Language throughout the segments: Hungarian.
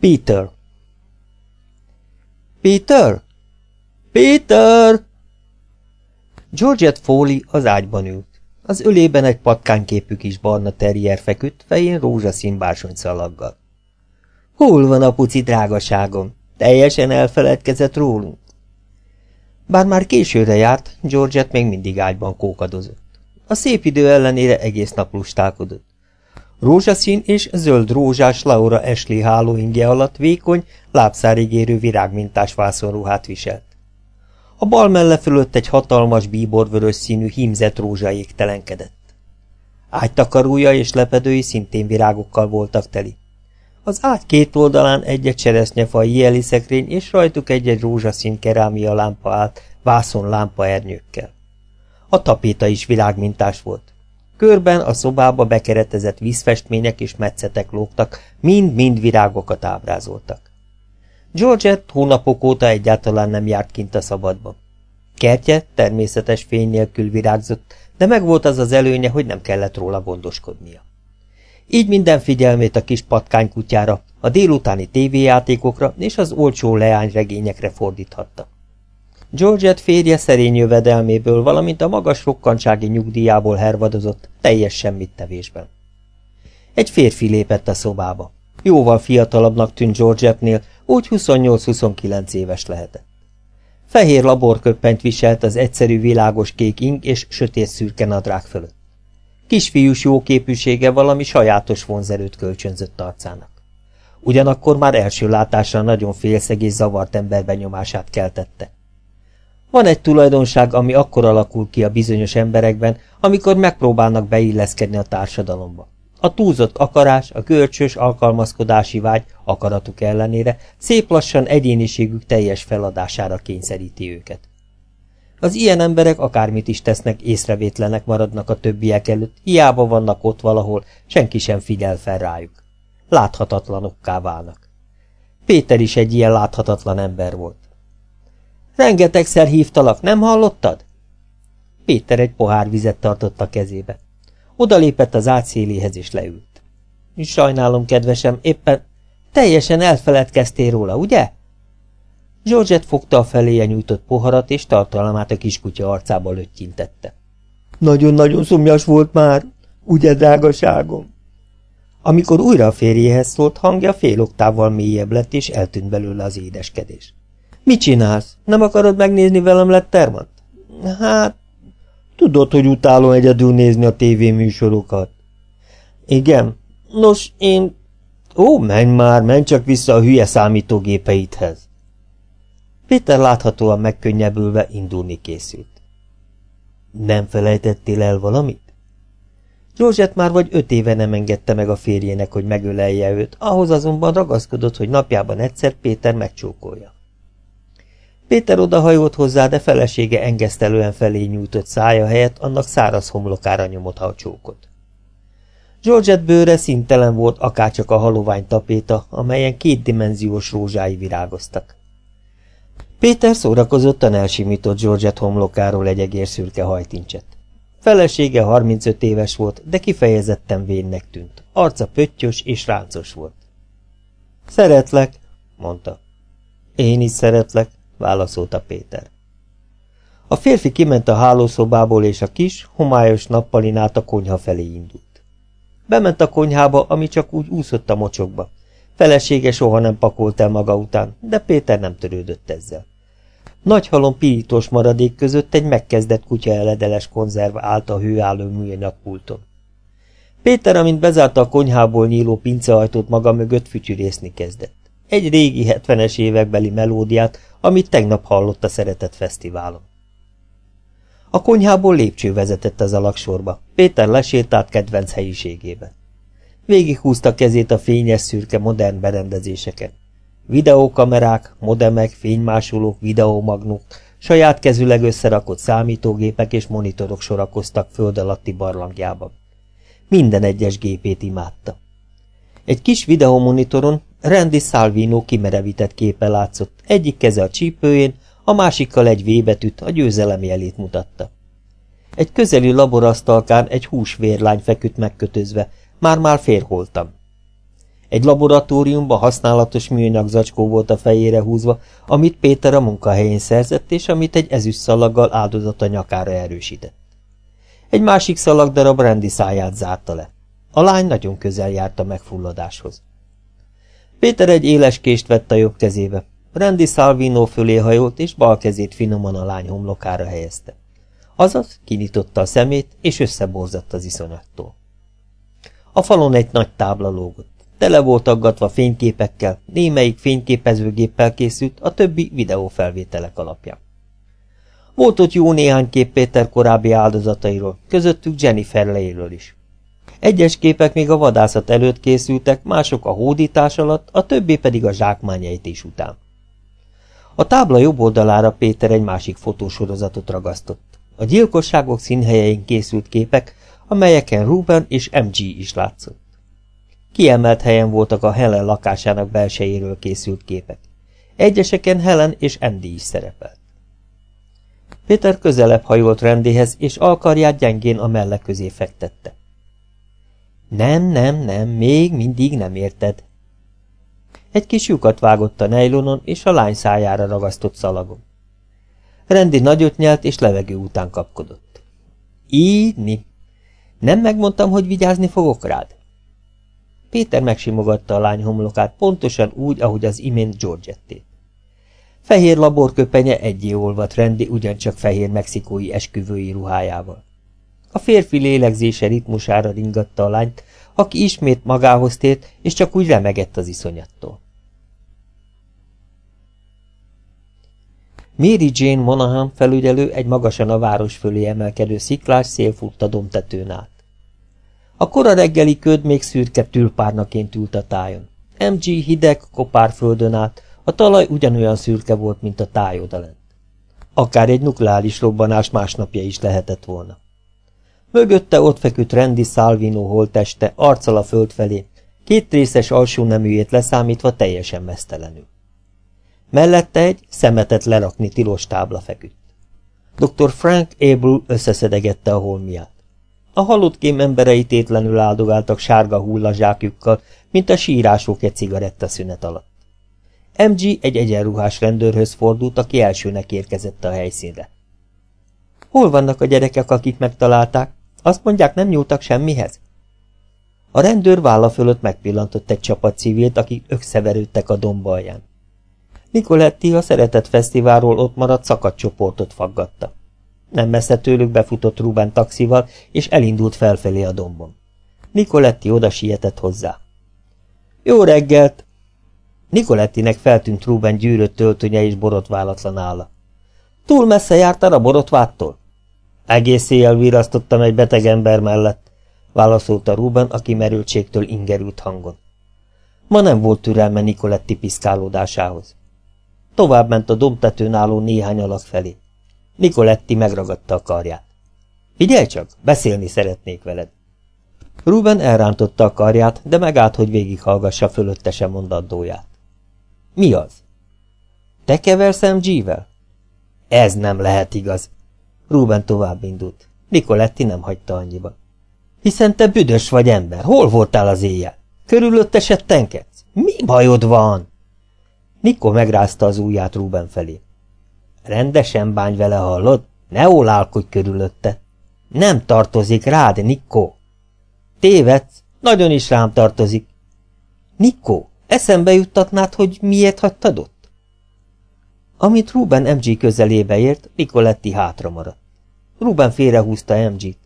Peter Peter? Peter! Georgette Foley az ágyban ült. Az ölében egy patkányképű kis barna terrier feküdt, fején rózsaszín bársonyszalaggal. Hol van a puci drágaságom? Teljesen elfeledkezett rólunk. Bár már későre járt, Georgette még mindig ágyban kókadozott. A szép idő ellenére egész nap lustálkodott. Rózsaszín és zöld rózsás Laura Ashley hálóingje alatt vékony, lábszárig érő virágmintás vászonruhát viselt. A bal melle fölött egy hatalmas bíborvörös színű hímzett rózsa égtelenkedett. Ágytakarója és lepedői szintén virágokkal voltak teli. Az ágy két oldalán egy-egy cseresznyefaj jeli szekrény és rajtuk egy-egy rózsaszín kerámia lámpa állt, vászon lámpa ernyőkkel. A tapéta is virágmintás volt. Körben a szobába bekeretezett vízfestmények és metszetek lógtak, mind-mind virágokat ábrázoltak. Georgette hónapok óta egyáltalán nem járt kint a szabadba. Kertje természetes fény nélkül virágzott, de megvolt az az előnye, hogy nem kellett róla gondoskodnia. Így minden figyelmét a kis patkánykutyára, a délutáni tévéjátékokra és az olcsó leányregényekre fordíthatta. Georgette férje szerény jövedelméből, valamint a magas rokkantsági nyugdíjából hervadozott, teljes semmit tevésben. Egy férfi lépett a szobába. Jóval fiatalabbnak tűnt Georgette-nél, úgy 28-29 éves lehetett. Fehér laborköppenyt viselt az egyszerű világos kék ing és sötét szürke nadrág fölött. Kisfiús jóképűsége valami sajátos vonzerőt kölcsönzött arcának. Ugyanakkor már első látásra nagyon félszeg zavart ember benyomását keltette. Van egy tulajdonság, ami akkor alakul ki a bizonyos emberekben, amikor megpróbálnak beilleszkedni a társadalomba. A túlzott akarás, a görcsös alkalmazkodási vágy akaratuk ellenére szép lassan egyéniségük teljes feladására kényszeríti őket. Az ilyen emberek akármit is tesznek, észrevétlenek maradnak a többiek előtt, hiába vannak ott valahol, senki sem figyel fel rájuk. Láthatatlanokká válnak. Péter is egy ilyen láthatatlan ember volt. Rengetegszer hívtalak, nem hallottad? Péter egy pohár vizet tartott a kezébe. Odalépett az átszéléhez és leült. Sajnálom, kedvesem, éppen teljesen elfeledkeztél róla, ugye? Georgette fogta a feléje nyújtott poharat, és tartalmát a kiskutya arcába löttyintette. Nagyon-nagyon szomjas volt már, ugye, drágaságom? Amikor újra a férjéhez szólt, hangja fél oktávval mélyebb lett, és eltűnt belőle az édeskedés. Mit csinálsz? Nem akarod megnézni velem Lettermant? Hát, tudod, hogy utálom egyedül nézni a tévéműsorokat. Igen. Nos, én... Ó, menj már, menj csak vissza a hülye számítógépeidhez. Péter láthatóan megkönnyebbülve indulni készült. Nem felejtettél el valamit? Georgette már vagy öt éve nem engedte meg a férjének, hogy megölelje őt, ahhoz azonban ragaszkodott, hogy napjában egyszer Péter megcsókolja. Péter odahajolt hozzá, de felesége engesztelően felé nyújtott szája helyett annak száraz homlokára nyomott a csókot. Georgette bőre szintelen volt akárcsak a halovány tapéta, amelyen kétdimenziós rózsái virágoztak. Péter szórakozottan elsimított Georgette homlokáról egy egérszürke hajtincset. Felesége 35 éves volt, de kifejezetten vénnek tűnt. Arca pöttyös és ráncos volt. Szeretlek, mondta. Én is szeretlek, válaszolta Péter. A férfi kiment a hálószobából, és a kis, homályos nappalin át a konyha felé indult. Bement a konyhába, ami csak úgy úszott a mocsokba. Felesége soha nem pakolt el maga után, de Péter nem törődött ezzel. Nagy halom pirítós maradék között egy megkezdett kutya eledeles konzerv állt a hőálló műanyag pulton. Péter, amint bezárta a konyhából nyíló pinceajtót maga mögött, fütyűrészni kezdett. Egy régi hetvenes évekbeli melódiát, amit tegnap hallott a Szeretett Fesztiválon. A konyhából lépcső vezetett az alaksorba. Péter lesétált kedvenc helyiségébe. Végighúzta kezét a fényes szürke modern berendezéseken. Videókamerák, modemek, fénymásolók, videómagnók, saját kezüleg összerakott számítógépek és monitorok sorakoztak föld alatti barlangjában. Minden egyes gépét imádta. Egy kis videomonitoron Randy Salvino kimerevített képe látszott, egyik keze a csípőjén, a másikkal egy V betűt, a győzelem jelét mutatta. Egy közeli laborasztalkán egy húsvérlány feküdt megkötözve, már-már férholtam. Egy laboratóriumban használatos műanyag zacskó volt a fejére húzva, amit Péter a munkahelyén szerzett, és amit egy ezüst szalaggal áldozata nyakára erősített. Egy másik szalagdarab rendi száját zárta le. A lány nagyon közel járt a megfulladáshoz. Péter egy éles kést vett a jobb kezébe. Rendi Salvino fölé hajolt, és bal kezét finoman a lány homlokára helyezte. Azaz kinyitotta a szemét, és összeborzadt az iszonyattól. A falon egy nagy tábla lógott. Tele volt aggatva fényképekkel, némelyik fényképezőgéppel készült, a többi videófelvételek alapján. Volt ott jó néhány kép Péter korábbi áldozatairól, közöttük Jennifer Leyről is. Egyes képek még a vadászat előtt készültek, mások a hódítás alatt, a többi pedig a zsákmányejtés után. A tábla jobb oldalára Péter egy másik fotósorozatot ragasztott. A gyilkosságok színhelyein készült képek, amelyeken Ruben és MG is látszott. Kiemelt helyen voltak a Helen lakásának belsejéről készült képek. Egyeseken Helen és Andy is szerepelt. Péter közelebb hajolt rendéhez, és alkarját gyengén a melle közé fektette. Nem, nem, nem, még mindig nem érted. Egy kis lyukat vágott a nejlonon, és a lány szájára ragasztott szalagon. Rendi nagyot nyelt, és levegő után kapkodott. Ídni. Nem megmondtam, hogy vigyázni fogok rád? Péter megsimogatta a lány homlokát, pontosan úgy, ahogy az imént Georgettét. Fehér laborköpenye egyé olvadt rendi, ugyancsak fehér mexikói esküvői ruhájával. A férfi lélegzése ritmusára ringatta a lányt, aki ismét magához tért, és csak úgy remegett az iszonyattól. Mary Jane Monahan felügyelő egy magasan a város fölé emelkedő sziklás szélfutta domtetőn állt. A kora reggeli köd még szürke tülpárnaként ült a tájon. MG hideg, kopár földön át, a talaj ugyanolyan szürke volt, mint a táj odalent. Akár egy nukleáris robbanás másnapja is lehetett volna. Mögötte ott feküdt Rendi Salvino holteste, arccal a föld felé, két részes alsó neműjét leszámítva teljesen mesztelenül. Mellette egy szemetet lerakni tilos tábla feküdt. Dr. Frank Abel összeszedegette a holmiát. A halott kém emberei tétlenül áldogáltak sárga hullazsákjukkal, mint a sírások egy cigarettaszünet alatt. MG egy egyenruhás rendőrhöz fordult, aki elsőnek érkezett a helyszínre. Hol vannak a gyerekek, akik megtalálták? Azt mondják, nem nyúltak semmihez? A rendőr válla fölött megpillantott egy csapat civilt, akik ökszeverődtek a dombalján. Nicoletti a Szeretett Fesztiválról ott maradt szakadt csoportot faggatta. Nem messze tőlük befutott Ruben taxival, és elindult felfelé a dombon. Nicoletti oda sietett hozzá. Jó reggelt! Nicolettinek feltűnt Ruben gyűrött töltönye és borotválatlan álla. Túl messze jártál a borotváttól? Egész éjjel virasztottam egy beteg ember mellett, válaszolta Ruben, aki merültségtől ingerült hangon. Ma nem volt türelme Nikoletti piszkálódásához. Tovább ment a domtetőn álló néhány alak felé. Nikoletti megragadta a karját. Figyelj csak, beszélni szeretnék veled. Ruben elrántotta a karját, de megállt, hogy végighallgassa fölöttese mondandóját. Mi az? Te keversz MG-vel? Ez nem lehet igaz. Ruben tovább indult. Nikoletti nem hagyta annyiba. Hiszen te büdös vagy ember, hol voltál az éjjel? Körülötte se tenkedsz? Mi bajod van? Nikko megrázta az ujját Ruben felé. Rendesen bánj vele, hallod? Ne ólálkodj körülötte. Nem tartozik rád, Nikko. Tévedsz, nagyon is rám tartozik. Nikko, eszembe juttatnád, hogy miért hagytad ott? Amit Ruben MG közelébe ért, Nicoletti hátra maradt. Ruben félrehúzta MG-t.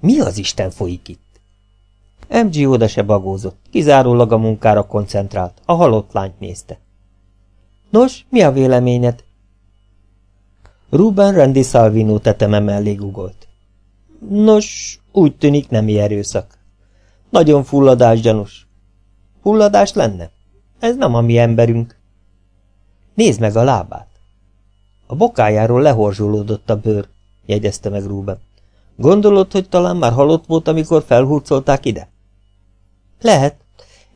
Mi az Isten folyik itt? MG oda se bagózott, kizárólag a munkára koncentrált, a halott lányt nézte. Nos, mi a véleményed? Ruben Randy Salvino teteme mellé gugolt. Nos, úgy tűnik nemi erőszak. Nagyon fulladás gyanús. Fulladás lenne? Ez nem a mi emberünk. Nézd meg a lábát. A bokájáról lehorzsolódott a bőr, jegyezte meg Ruben. Gondolod, hogy talán már halott volt, amikor felhurcolták ide? Lehet.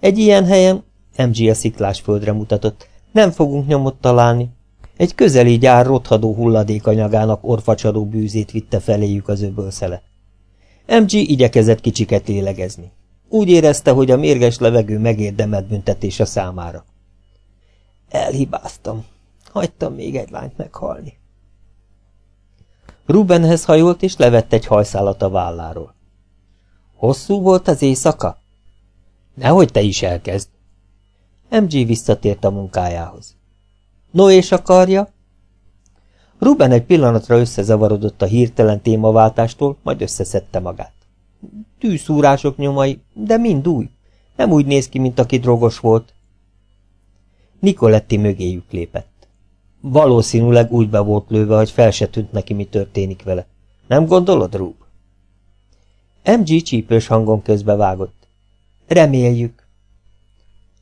Egy ilyen helyen, MG a sziklás földre mutatott, nem fogunk nyomot találni. Egy közeli gyár rothadó hulladékanyagának orfacsadó bűzét vitte feléjük az öbölszele. MG igyekezett kicsiket lélegezni. Úgy érezte, hogy a mérges levegő megérdemelt büntetése számára. Elhibáztam. Hagytam még egy lányt meghalni. Rubenhez hajolt, és levett egy hajszálat a válláról. Hosszú volt az éjszaka? Nehogy te is elkezd. MG visszatért a munkájához. No és a karja? Ruben egy pillanatra összezavarodott a hirtelen témaváltástól, majd összeszedte magát. Tűszúrások nyomai, de mind új. Nem úgy néz ki, mint aki drogos volt. Nikoletti mögéjük lépett. Valószínűleg úgy be volt lőve, hogy fel se tűnt neki, mi történik vele. Nem gondolod, Rúb? MG csípős hangon közbevágott. Reméljük.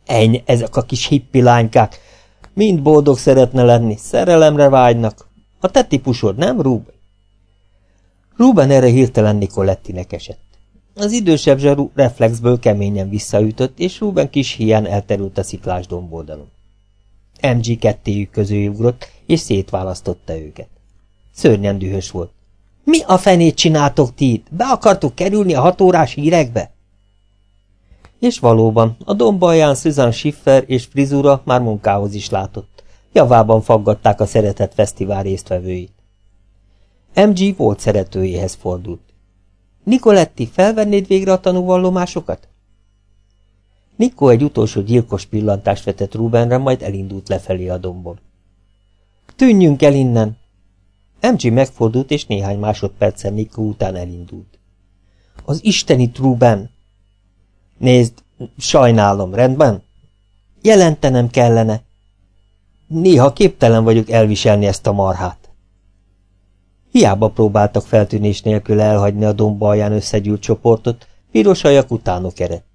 Eny, ezek a kis hippi lánykák. Mind boldog szeretne lenni, szerelemre vágynak. A te típusod, nem, Rúb? Ruben erre hirtelen Nikolettinek esett. Az idősebb zsaru reflexből keményen visszaütött, és Ruben kis hián elterült a sziklás domboldalon. MG kettéjük közé ugrott, és szétválasztotta őket. Szörnyen dühös volt. Mi a fenét csináltok ti itt? Be akartuk kerülni a hatórás hírekbe? És valóban, a dombalján Susan Schiffer és Frizura már munkához is látott. Javában faggatták a szeretett fesztivál résztvevőit. MG volt szeretőjéhez fordult. Nikoletti, felvennéd végre a tanúvallomásokat? Nikko egy utolsó gyilkos pillantást vetett Rubenre, majd elindult lefelé a dombon. Tűnjünk el innen! MG megfordult, és néhány másodpercen Nikko után elindult. Az isteni Ruben! Nézd, sajnálom, rendben? Jelentenem kellene. Néha képtelen vagyok elviselni ezt a marhát. Hiába próbáltak feltűnés nélkül elhagyni a domba alján összegyűlt csoportot, piros ajak utánok eredt.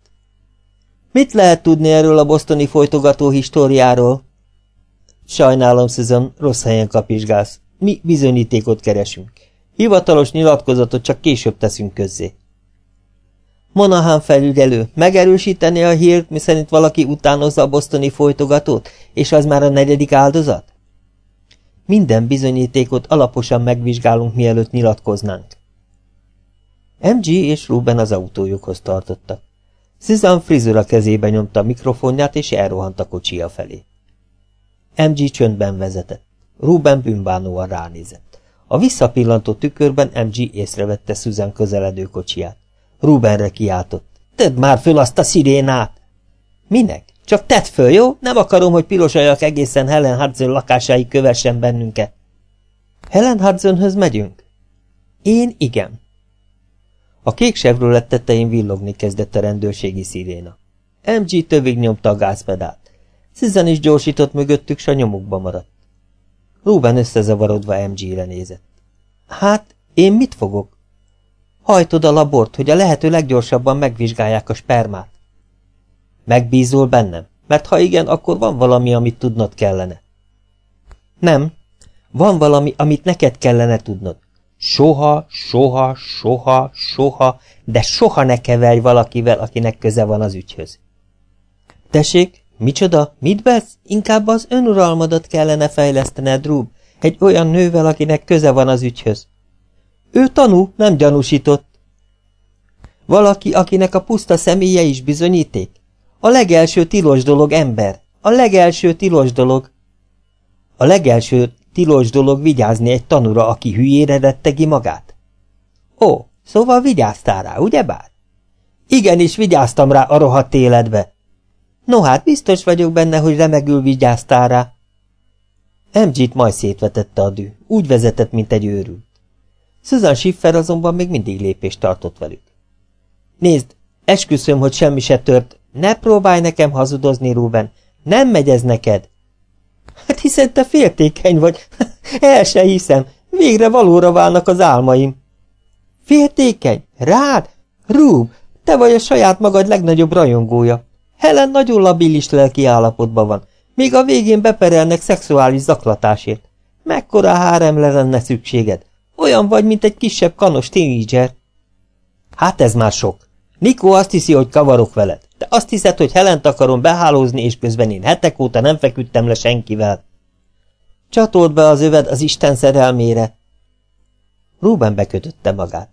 Mit lehet tudni erről a bosztoni folytogató históriáról? Sajnálom, Susan, rossz helyen kapizsgálsz. Mi bizonyítékot keresünk. Hivatalos nyilatkozatot csak később teszünk közzé. Monahan felügyelő, megerősíteni a hírt, miszerint valaki utánozza a bosztoni folytogatót, és az már a negyedik áldozat? Minden bizonyítékot alaposan megvizsgálunk, mielőtt nyilatkoznánk. MG és Ruben az autójukhoz tartottak. Susan frizura kezébe nyomta a mikrofonját, és elrohant a kocsia felé. MG csöndben vezetett. Ruben bűnbánóan ránézett. A visszapillantó tükörben MG észrevette Susan közeledő kocsiját. Rubenre kiáltott. Tedd már föl azt a szirénát! Minek? Csak tedd föl, jó? Nem akarom, hogy piros ajak egészen Helen Hudson lakásáig kövessen bennünket. Helen Hudsonhöz megyünk? Én igen. A kék Chevrolet tetején villogni kezdett a rendőrségi sziréna. MG tövig nyomta a gázpedált. Susan is gyorsított mögöttük, s a nyomukba maradt. Ruben összezavarodva MG-re nézett. Hát, én mit fogok? Hajtod a labort, hogy a lehető leggyorsabban megvizsgálják a spermát. Megbízol bennem? Mert ha igen, akkor van valami, amit tudnod kellene. Nem. Van valami, amit neked kellene tudnod. Soha, soha, soha, soha, de soha ne keverj valakivel, akinek köze van az ügyhöz. Tessék, micsoda, mit vesz? Inkább az önuralmadat kellene fejlesztened, Rúb, egy olyan nővel, akinek köze van az ügyhöz. Ő tanú, nem gyanúsított. Valaki, akinek a puszta személye is bizonyíték? A legelső tilos dolog ember. A legelső tilos dolog. A legelső tilos dolog vigyázni egy tanura, aki hülyére rettegi magát? Ó, szóval vigyáztál rá, ugyebár? Igenis, vigyáztam rá a rohadt életbe. No hát, biztos vagyok benne, hogy remegül vigyáztál rá. MG-t majd szétvetette a dű, úgy vezetett, mint egy őrült. Susan Schiffer azonban még mindig lépést tartott velük. Nézd, esküszöm, hogy semmi se tört. Ne próbálj nekem hazudozni, Ruben. Nem megy ez neked. Hát hiszen te féltékeny vagy. El se hiszem. Végre valóra válnak az álmaim. Féltékeny? Rád? Rúb, te vagy a saját magad legnagyobb rajongója. Helen nagyon labilis lelki állapotban van. Még a végén beperelnek szexuális zaklatásért. Mekkora háremle lenne szükséged? Olyan vagy, mint egy kisebb kanos tínédzser. Hát ez már sok. Nikó azt hiszi, hogy kavarok veled. Te azt hiszed, hogy Helent akarom behálózni, és közben én hetek óta nem feküdtem le senkivel. Csatold be az öved az Isten szerelmére. Ruben bekötötte magát.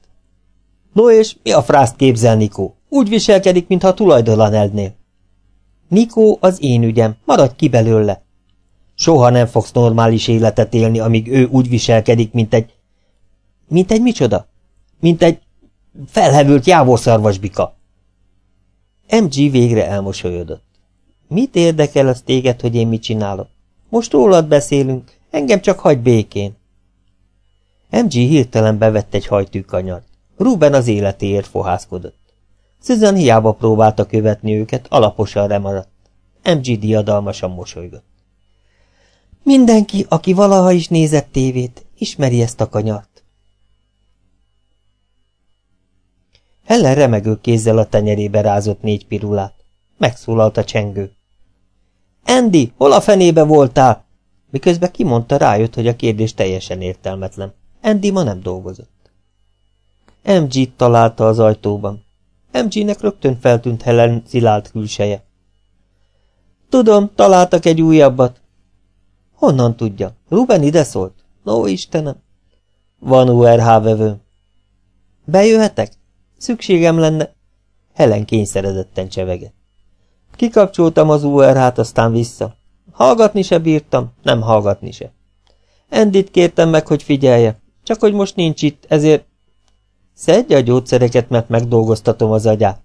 No és mi a frászt képzel, Nikó? Úgy viselkedik, mintha tulajdonelnél. Nikó az én ügyem, maradj ki belőle. Soha nem fogsz normális életet élni, amíg ő úgy viselkedik, mint egy... Mint egy micsoda? Mint egy felhevült jávorszarvasbika. MG végre elmosolyodott. Mit érdekel az téged, hogy én mit csinálok? Most rólad beszélünk, engem csak hagy békén. MG hirtelen bevett egy hajtűkanyart. Ruben az életéért fohászkodott. Susan hiába próbálta követni őket, alaposan remaradt. MG diadalmasan mosolygott. Mindenki, aki valaha is nézett tévét, ismeri ezt a kanyart. Helen remegő kézzel a tenyerébe rázott négy pirulát. Megszólalt a csengő. Andy, hol a fenébe voltál? Miközben kimondta, rájött, hogy a kérdés teljesen értelmetlen. Andy ma nem dolgozott. MG-t találta az ajtóban. MG-nek rögtön feltűnt Helen szilált külseje. Tudom, találtak egy újabbat. Honnan tudja? Ruben ide szólt? Ó, Istenem! Van URH vevő. Bejöhetek? Szükségem lenne. Helen kényszeredetten csevegett. Kikapcsoltam az URH-t, aztán vissza. Hallgatni se bírtam, nem hallgatni se. Endit kértem meg, hogy figyelje, csak hogy most nincs itt, ezért... Szedje a gyógyszereket, mert megdolgoztatom az agyát.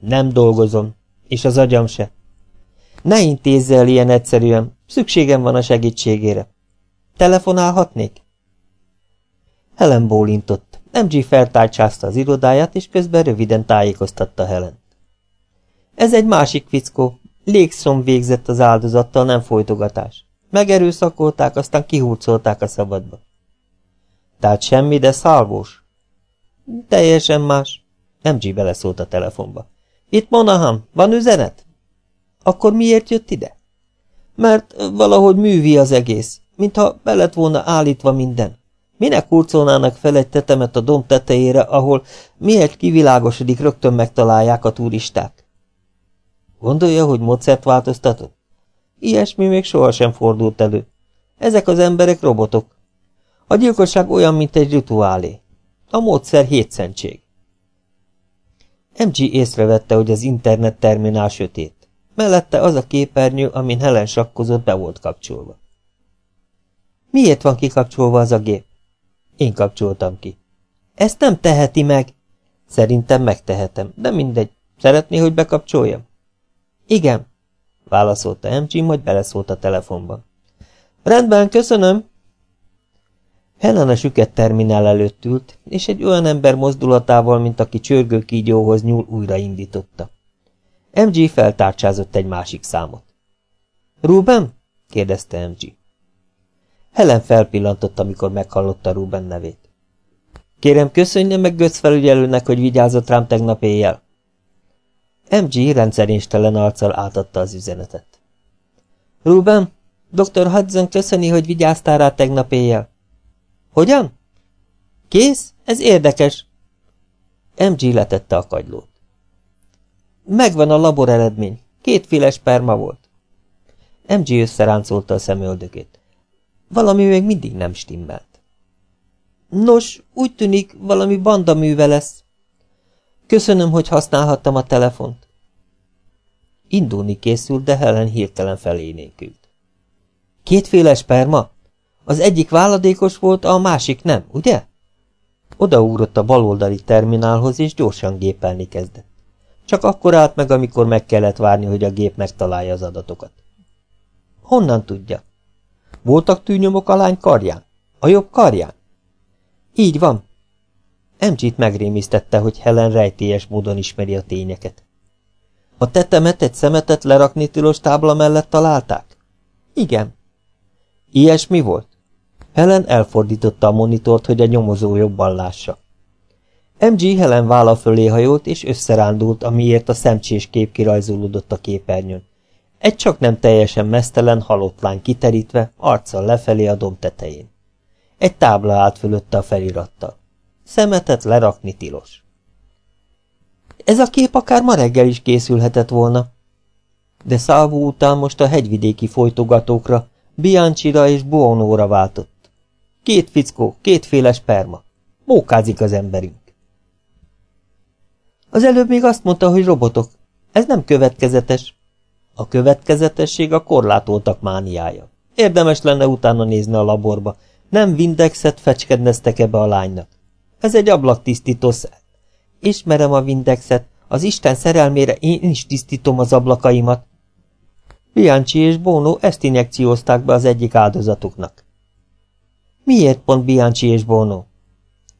Nem dolgozom, és az agyam se. Ne intézze ilyen egyszerűen, szükségem van a segítségére. Telefonálhatnék? Helen bólintott. MG feltárcsázta az irodáját, és közben röviden tájékoztatta Helen. Ez egy másik fickó. Légszom végzett az áldozattal, nem folytogatás. Megerőszakolták, aztán kihurcolták a szabadba. Tehát semmi, de szalvós. Teljesen más. MG beleszólt a telefonba. Itt Monahan, van üzenet? Akkor miért jött ide? Mert valahogy művi az egész, mintha be lett volna állítva minden. Minek hurcolnának fel egy tetemet a domb tetejére, ahol miért kivilágosodik, rögtön megtalálják a turisták? Gondolja, hogy módszert változtatott? Ilyesmi még sohasem fordult elő. Ezek az emberek robotok. A gyilkosság olyan, mint egy rituálé. A módszer hétszentség. MG észrevette, hogy az internet terminál sötét. Mellette az a képernyő, amin Helen sakkozott, be volt kapcsolva. Miért van kikapcsolva az a gép? Én kapcsoltam ki. Ezt nem teheti meg. Szerintem megtehetem, de mindegy. Szeretné, hogy bekapcsoljam? Igen, válaszolta MG, majd beleszólt a telefonba. Rendben, köszönöm. Helen a süket terminál előtt ült, és egy olyan ember mozdulatával, mint aki csörgő kígyóhoz nyúl, újraindította. MG feltárcsázott egy másik számot. Ruben? kérdezte MG. Helen felpillantott, amikor meghallotta Ruben nevét. Kérem, köszönje meg Götz felügyelőnek, hogy vigyázott rám tegnap éjjel. MG rendszeréstelen arccal átadta az üzenetet. Ruben, dr. Hudson köszöni, hogy vigyáztál rá tegnap éjjel. Hogyan? Kész? Ez érdekes. MG letette a kagylót. Megvan a labor eredmény. Kétféle sperma volt. MG összeráncolta a szemöldökét. Valami még mindig nem stimmelt. Nos, úgy tűnik, valami banda műve lesz. Köszönöm, hogy használhattam a telefont. Indulni készült, de Helen hirtelen felénékült. Kétféle sperma? Az egyik váladékos volt, a másik nem, ugye? Odaúrott a baloldali terminálhoz, és gyorsan gépelni kezdett. Csak akkor állt meg, amikor meg kellett várni, hogy a gép megtalálja az adatokat. Honnan tudja? Voltak tűnyomok a lány karján? A jobb karján? Így van, MG-t megrémisztette, hogy Helen rejtélyes módon ismeri a tényeket. A tetemet egy szemetet lerakni tilos tábla mellett találták? Igen. Ilyesmi volt? Helen elfordította a monitort, hogy a nyomozó jobban lássa. MG Helen válla fölé hajolt, és összerándult, amiért a szemcsés kép kirajzolódott a képernyőn. Egy csak nem teljesen mesztelen, halott lány kiterítve, arccal lefelé a domb tetején. Egy tábla állt fölötte a felirattal. Szemetet lerakni tilos. Ez a kép akár ma reggel is készülhetett volna. De Szávó után most a hegyvidéki folytogatókra, Biancsira és Buonóra váltott. Két fickó, kétféle sperma. Mókázik az emberünk. Az előbb még azt mondta, hogy robotok. Ez nem következetes. A következetesség a korlátoltak mániája. Érdemes lenne utána nézni a laborba. Nem Windexet fecskedneztek ebbe a lánynak. Ez egy ablaktisztító Ismerem a Windexet. Az Isten szerelmére én is tisztítom az ablakaimat. Bianchi és Bono ezt injekciózták be az egyik áldozatuknak. Miért pont Bianchi és Bono?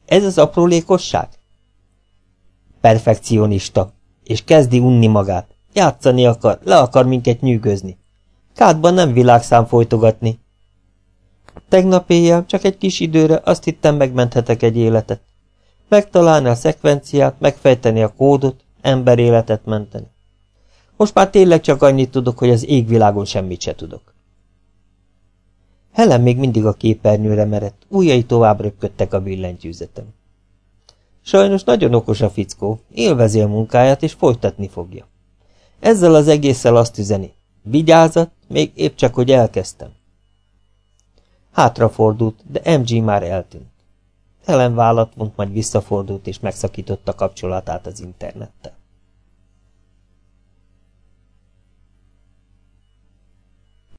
Ez az aprólékosság? Perfekcionista, és kezdi unni magát. Játszani akar, le akar minket nyűgözni. Kádban nem világszám folytogatni. Tegnap éjjel, csak egy kis időre azt hittem megmenthetek egy életet. Megtalálni a szekvenciát, megfejteni a kódot, ember életet menteni. Most már tényleg csak annyit tudok, hogy az égvilágon semmit se tudok. Helen még mindig a képernyőre merett, ujjai tovább röpködtek a billentyűzetem. Sajnos nagyon okos a fickó, élvezi a munkáját és folytatni fogja. Ezzel az egésszel azt üzeni. Vigyázat, még épp csak, hogy elkezdtem. Hátrafordult, de MG már eltűnt. Helen vállat, mondta, majd visszafordult és megszakította kapcsolatát az internettel.